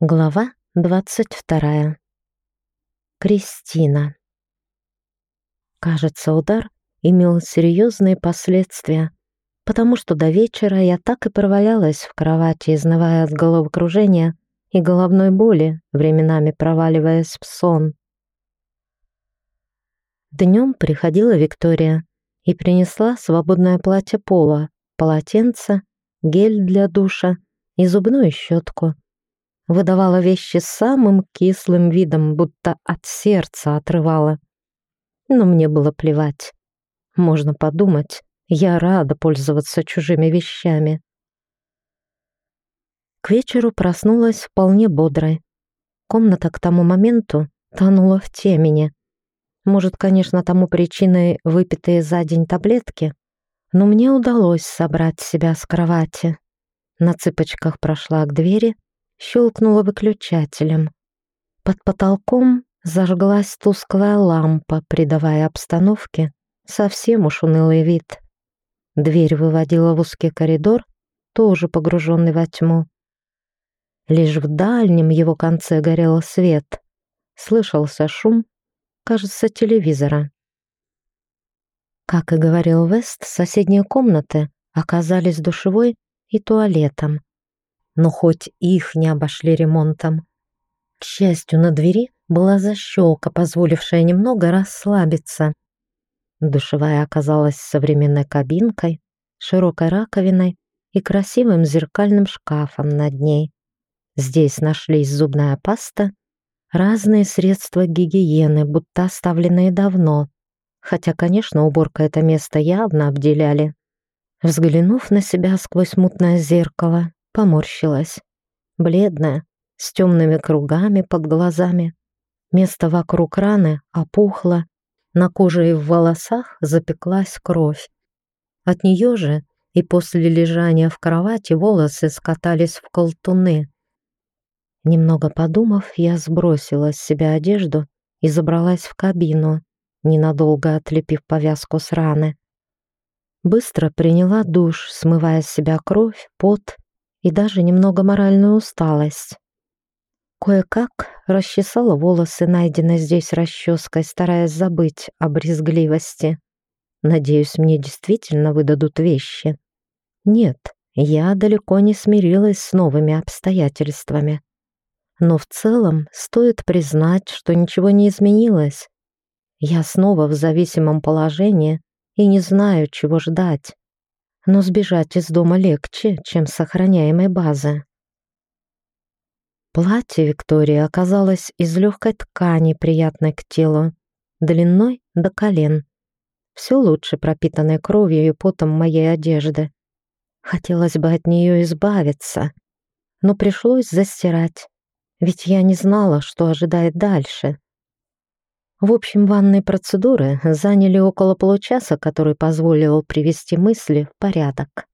Глава двадцать вторая. Кристина. Кажется, удар имел серьезные последствия, потому что до вечера я так и провалялась в кровати, изнывая от головокружения и головной боли, временами проваливаясь в сон. Днем приходила Виктория и принесла свободное платье пола, полотенце, гель для душа и зубную щетку — выдавала вещи самым кислым видом, будто от сердца отрывала. Но мне было плевать. Можно подумать, я рада пользоваться чужими вещами. К вечеру проснулась вполне бодрой. Комната к тому моменту тонула в темени. Может, конечно, тому причиной выпитые за день таблетки, но мне удалось собрать себя с кровати. На цыпочках прошла к двери щелкнула выключателем. Под потолком зажглась тусклая лампа, придавая обстановке совсем уж унылый вид. Дверь выводила в узкий коридор, тоже погруженный во тьму. Лишь в дальнем его конце горел свет. Слышался шум, кажется, телевизора. Как и говорил Вест, соседние комнаты оказались душевой и туалетом но хоть их не обошли ремонтом. К счастью, на двери была защелка, позволившая немного расслабиться. Душевая оказалась современной кабинкой, широкой раковиной и красивым зеркальным шкафом над ней. Здесь нашлись зубная паста, разные средства гигиены, будто оставленные давно, хотя, конечно, уборка это место явно обделяли. Взглянув на себя сквозь мутное зеркало, поморщилась. Бледная, с темными кругами под глазами. Место вокруг раны опухло, на коже и в волосах запеклась кровь. От нее же и после лежания в кровати волосы скатались в колтуны. Немного подумав, я сбросила с себя одежду и забралась в кабину, ненадолго отлепив повязку с раны. Быстро приняла душ, смывая с себя кровь, пот и даже немного моральную усталость. Кое-как расчесала волосы, найденной здесь расческой, стараясь забыть о брезгливости. Надеюсь, мне действительно выдадут вещи. Нет, я далеко не смирилась с новыми обстоятельствами. Но в целом стоит признать, что ничего не изменилось. Я снова в зависимом положении и не знаю, чего ждать но сбежать из дома легче, чем с охраняемой базы. Платье Виктории оказалось из легкой ткани, приятной к телу, длиной до колен. Все лучше пропитанной кровью и потом моей одежды. Хотелось бы от нее избавиться, но пришлось застирать, ведь я не знала, что ожидает дальше. В общем, ванные процедуры заняли около получаса, который позволил привести мысли в порядок.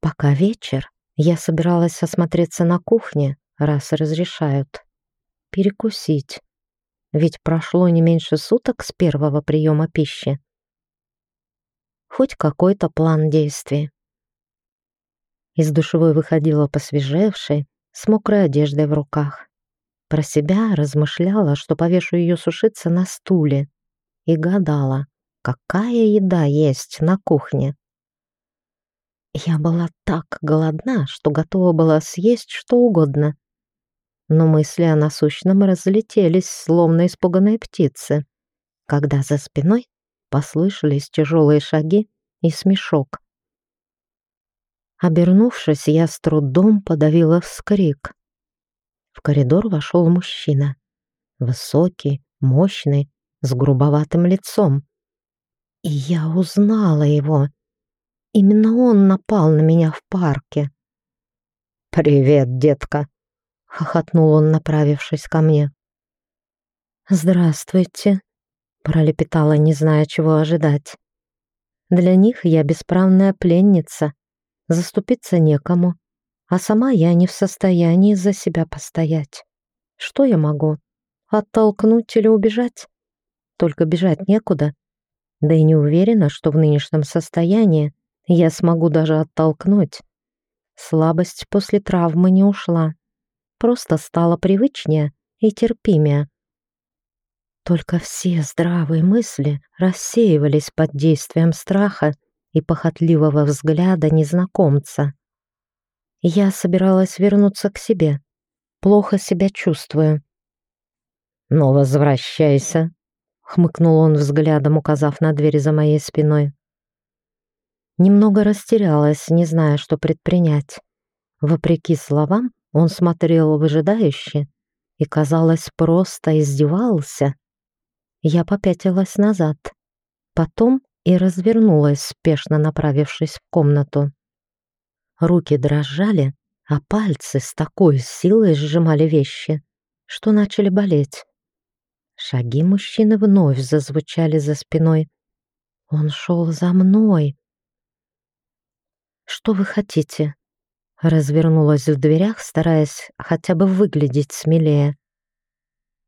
Пока вечер, я собиралась осмотреться на кухне, раз разрешают. Перекусить. Ведь прошло не меньше суток с первого приема пищи. Хоть какой-то план действий. Из душевой выходила посвежевшей, с мокрой одеждой в руках. Про себя размышляла, что повешу ее сушиться на стуле, и гадала, какая еда есть на кухне. Я была так голодна, что готова была съесть что угодно. Но мысли о насущном разлетелись, словно испуганные птицы, когда за спиной послышались тяжелые шаги и смешок. Обернувшись, я с трудом подавила вскрик. В коридор вошел мужчина. Высокий, мощный, с грубоватым лицом. И я узнала его. Именно он напал на меня в парке. «Привет, детка!» — хохотнул он, направившись ко мне. «Здравствуйте!» — пролепетала, не зная, чего ожидать. «Для них я бесправная пленница. Заступиться некому а сама я не в состоянии за себя постоять. Что я могу? Оттолкнуть или убежать? Только бежать некуда. Да и не уверена, что в нынешнем состоянии я смогу даже оттолкнуть. Слабость после травмы не ушла. просто стало привычнее и терпимее. Только все здравые мысли рассеивались под действием страха и похотливого взгляда незнакомца. Я собиралась вернуться к себе. Плохо себя чувствую. «Но возвращайся», — хмыкнул он взглядом, указав на дверь за моей спиной. Немного растерялась, не зная, что предпринять. Вопреки словам, он смотрел выжидающе и, казалось, просто издевался. Я попятилась назад. Потом и развернулась, спешно направившись в комнату. Руки дрожали, а пальцы с такой силой сжимали вещи, что начали болеть. Шаги мужчины вновь зазвучали за спиной. Он шел за мной. «Что вы хотите?» Развернулась в дверях, стараясь хотя бы выглядеть смелее.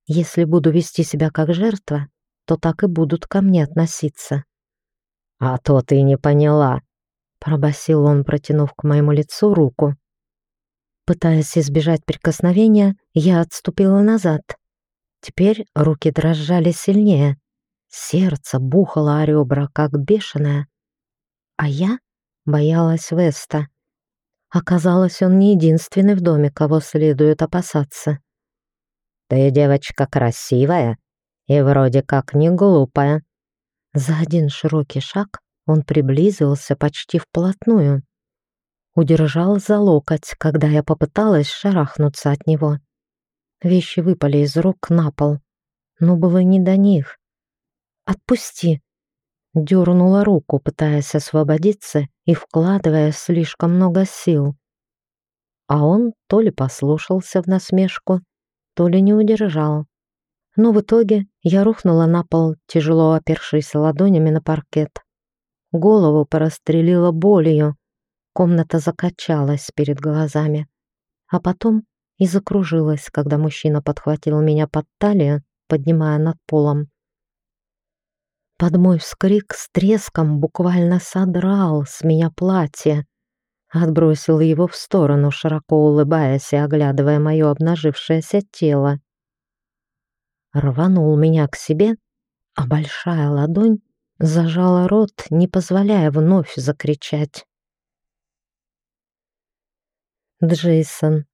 Если буду вести себя как жертва, то так и будут ко мне относиться. «А то ты не поняла», — пробасил он, протянув к моему лицу руку. Пытаясь избежать прикосновения, я отступила назад. Теперь руки дрожали сильнее. Сердце бухало о ребра, как бешеное. А я боялась Веста. Оказалось, он не единственный в доме, кого следует опасаться. Ты девочка красивая и вроде как не глупая. За один широкий шаг он приблизился почти вплотную. Удержал за локоть, когда я попыталась шарахнуться от него. Вещи выпали из рук на пол, но было не до них. «Отпусти!» Дернула руку, пытаясь освободиться и вкладывая слишком много сил. А он то ли послушался в насмешку, то ли не удержал. Но в итоге я рухнула на пол, тяжело опершись ладонями на паркет. Голову прострелила болью, комната закачалась перед глазами, а потом и закружилась, когда мужчина подхватил меня под талию, поднимая над полом. Под мой вскрик с треском буквально содрал с меня платье, Отбросил его в сторону, широко улыбаясь и оглядывая мое обнажившееся тело. Рванул меня к себе, а большая ладонь зажала рот, не позволяя вновь закричать. Джейсон.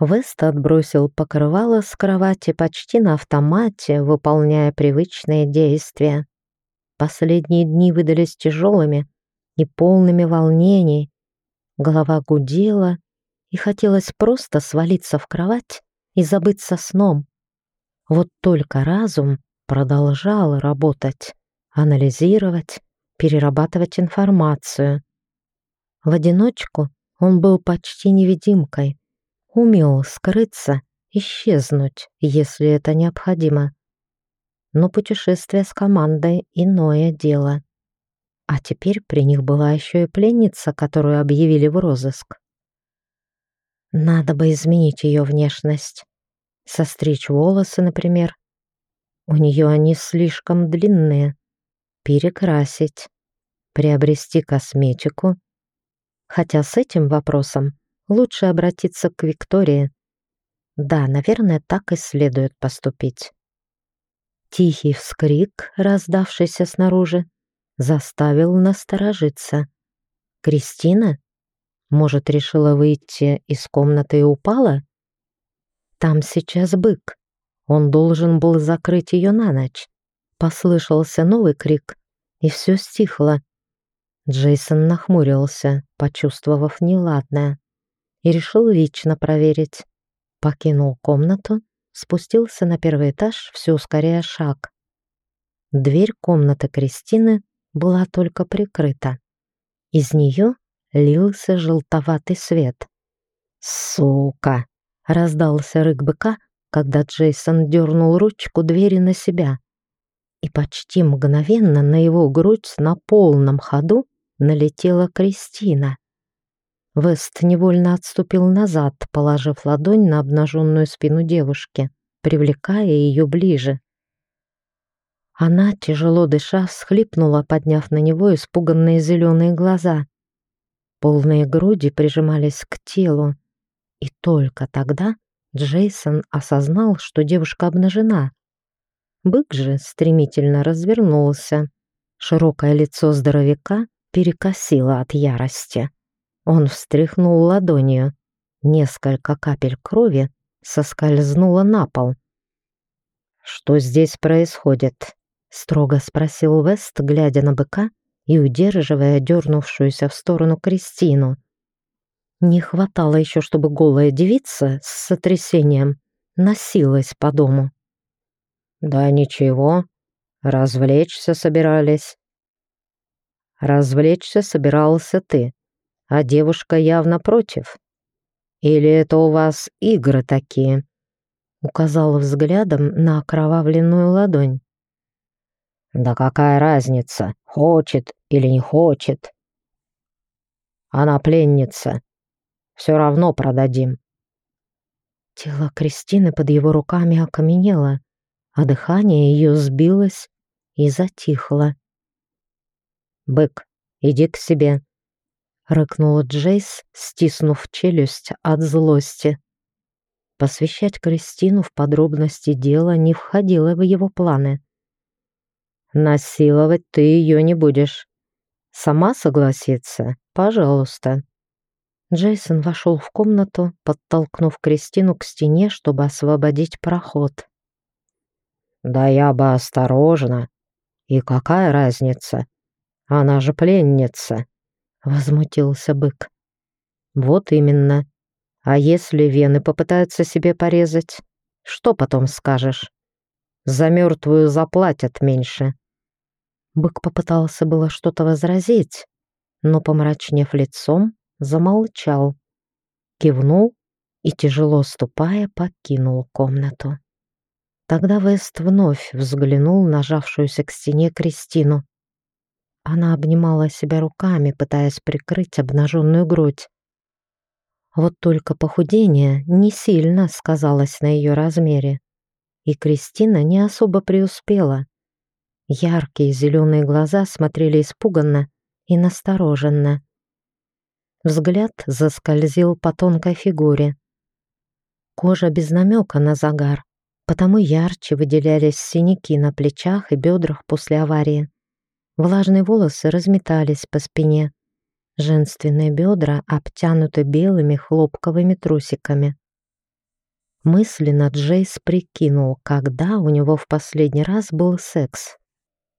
Вест отбросил покрывало с кровати почти на автомате, выполняя привычные действия. Последние дни выдались тяжелыми, и полными волнений. Голова гудела, и хотелось просто свалиться в кровать и забыться сном. Вот только разум продолжал работать, анализировать, перерабатывать информацию. В одиночку он был почти невидимкой, умел скрыться, исчезнуть, если это необходимо. Но путешествие с командой — иное дело. А теперь при них была еще и пленница, которую объявили в розыск. Надо бы изменить ее внешность. Состричь волосы, например. У нее они слишком длинные. Перекрасить. Приобрести косметику. Хотя с этим вопросом лучше обратиться к Виктории. Да, наверное, так и следует поступить. Тихий вскрик, раздавшийся снаружи, заставил насторожиться. «Кристина? Может, решила выйти из комнаты и упала? Там сейчас бык. Он должен был закрыть ее на ночь. Послышался новый крик, и все стихло. Джейсон нахмурился, почувствовав неладное, и решил лично проверить. Покинул комнату, спустился на первый этаж, все ускоряя шаг. Дверь комнаты Кристины была только прикрыта. Из нее лился желтоватый свет. «Сука!» — раздался рык быка, когда Джейсон дернул ручку двери на себя. И почти мгновенно на его грудь на полном ходу налетела Кристина. Вест невольно отступил назад, положив ладонь на обнаженную спину девушки, привлекая ее ближе. Она, тяжело дыша, всхлипнула, подняв на него испуганные зеленые глаза. Полные груди прижимались к телу. И только тогда Джейсон осознал, что девушка обнажена. Бык же стремительно развернулся. Широкое лицо здоровяка перекосило от ярости. Он встряхнул ладонью. Несколько капель крови соскользнуло на пол. «Что здесь происходит?» — строго спросил Вест, глядя на быка и удерживая дернувшуюся в сторону Кристину. Не хватало еще, чтобы голая девица с сотрясением носилась по дому. «Да ничего, развлечься собирались». «Развлечься собирался ты, а девушка явно против. Или это у вас игры такие?» Указала взглядом на окровавленную ладонь. «Да какая разница, хочет или не хочет?» «Она пленница, все равно продадим». Тело Кристины под его руками окаменело, а дыхание ее сбилось и затихло. «Бык, иди к себе», — рыкнула Джейс, стиснув челюсть от злости. Посвящать Кристину в подробности дела не входило в его планы. «Насиловать ты ее не будешь. Сама согласиться? Пожалуйста». Джейсон вошел в комнату, подтолкнув Кристину к стене, чтобы освободить проход. «Да я бы осторожно. И какая разница? Она же пленница!» — возмутился бык. «Вот именно. А если вены попытаются себе порезать, что потом скажешь? За мертвую заплатят меньше». Бык попытался было что-то возразить, но, помрачнев лицом, замолчал, кивнул и, тяжело ступая, покинул комнату. Тогда Вест вновь взглянул на жавшуюся к стене Кристину. Она обнимала себя руками, пытаясь прикрыть обнаженную грудь. Вот только похудение не сильно сказалось на ее размере, и Кристина не особо преуспела. Яркие зеленые глаза смотрели испуганно и настороженно. Взгляд заскользил по тонкой фигуре. Кожа без намека на загар, потому ярче выделялись синяки на плечах и бедрах после аварии. Влажные волосы разметались по спине. Женственные бедра обтянуты белыми хлопковыми трусиками. Мысленно Джейс прикинул, когда у него в последний раз был секс,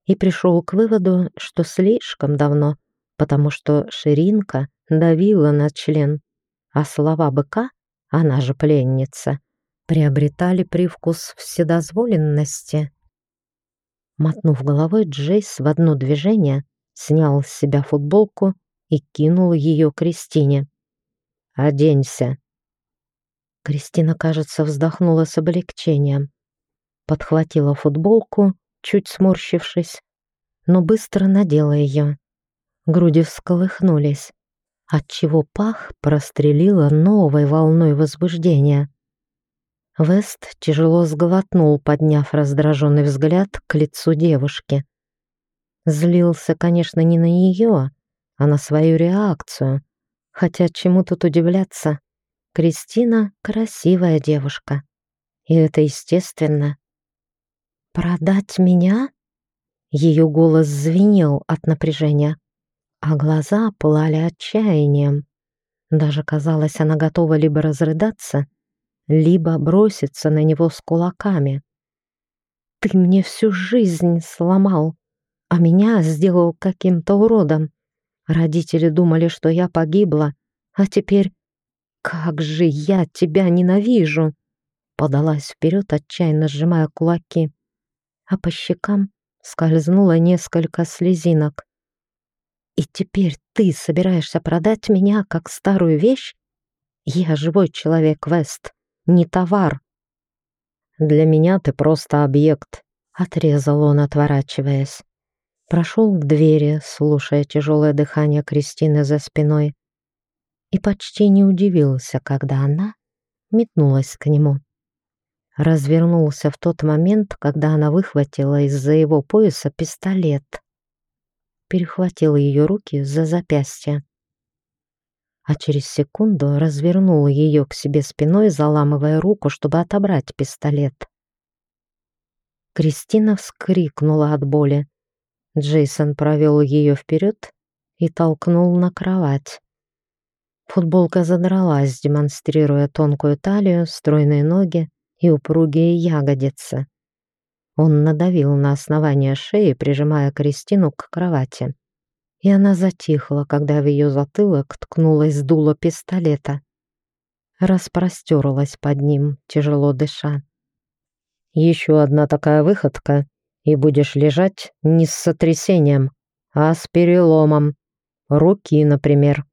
и пришел к выводу, что слишком давно, потому что ширинка давила на член, а слова быка, она же пленница, приобретали привкус вседозволенности. Мотнув головой, Джейс в одно движение снял с себя футболку и кинул ее Кристине. «Оденься!» Кристина, кажется, вздохнула с облегчением. Подхватила футболку, чуть сморщившись, но быстро надела ее. Груди всколыхнулись отчего пах прострелило новой волной возбуждения. Вест тяжело сглотнул, подняв раздраженный взгляд к лицу девушки. Злился, конечно, не на нее, а на свою реакцию. Хотя чему тут удивляться? Кристина — красивая девушка. И это естественно. «Продать меня?» Ее голос звенел от напряжения а глаза пылали отчаянием. Даже казалось, она готова либо разрыдаться, либо броситься на него с кулаками. «Ты мне всю жизнь сломал, а меня сделал каким-то уродом. Родители думали, что я погибла, а теперь... Как же я тебя ненавижу!» Подалась вперед, отчаянно сжимая кулаки, а по щекам скользнуло несколько слезинок. И теперь ты собираешься продать меня как старую вещь? Я живой человек, Вест, не товар. Для меня ты просто объект, отрезал он, отворачиваясь. Прошел к двери, слушая тяжелое дыхание Кристины за спиной, и почти не удивился, когда она метнулась к нему. Развернулся в тот момент, когда она выхватила из-за его пояса пистолет перехватил ее руки за запястье. а через секунду развернул ее к себе спиной, заламывая руку, чтобы отобрать пистолет. Кристина вскрикнула от боли. Джейсон провел ее вперед и толкнул на кровать. Футболка задралась, демонстрируя тонкую талию, стройные ноги и упругие ягодицы. Он надавил на основание шеи, прижимая Кристину к кровати и она затихла, когда в ее затылок ткнулась дуло пистолета. Распростерлась под ним, тяжело дыша. «Еще одна такая выходка, и будешь лежать не с сотрясением, а с переломом. Руки, например».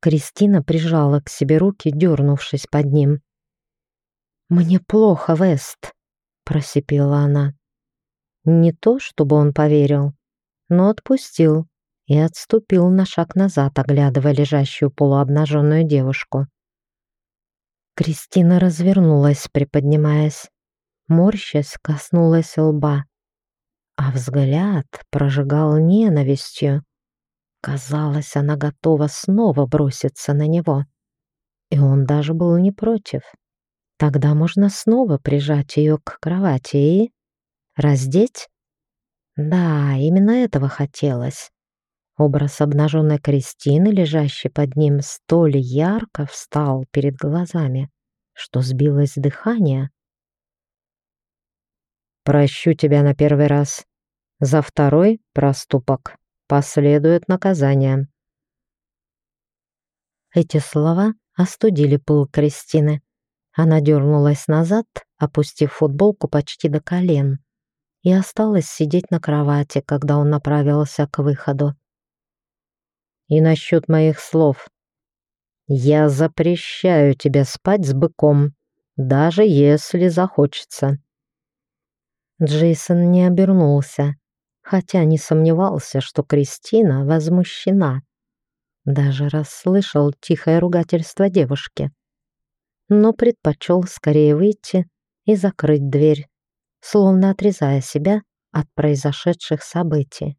Кристина прижала к себе руки, дернувшись под ним. «Мне плохо, Вест», — просипела она. Не то, чтобы он поверил, но отпустил, и отступил на шаг назад, оглядывая лежащую полуобнаженную девушку. Кристина развернулась, приподнимаясь. Морщась коснулась лба, а взгляд прожигал ненавистью. Казалось, она готова снова броситься на него. И он даже был не против. Тогда можно снова прижать ее к кровати и... раздеть? Да, именно этого хотелось. Образ обнаженной Кристины, лежащей под ним, столь ярко встал перед глазами, что сбилось дыхание. «Прощу тебя на первый раз. За второй проступок последует наказание». Эти слова остудили пыл Кристины. Она дернулась назад, опустив футболку почти до колен, и осталась сидеть на кровати, когда он направился к выходу. И насчет моих слов. Я запрещаю тебе спать с быком, даже если захочется. Джейсон не обернулся, хотя не сомневался, что Кристина возмущена. Даже расслышал тихое ругательство девушки. Но предпочел скорее выйти и закрыть дверь, словно отрезая себя от произошедших событий.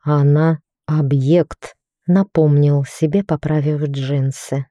Она Объект, напомнил себе, поправив джинсы.